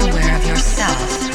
aware of yourself.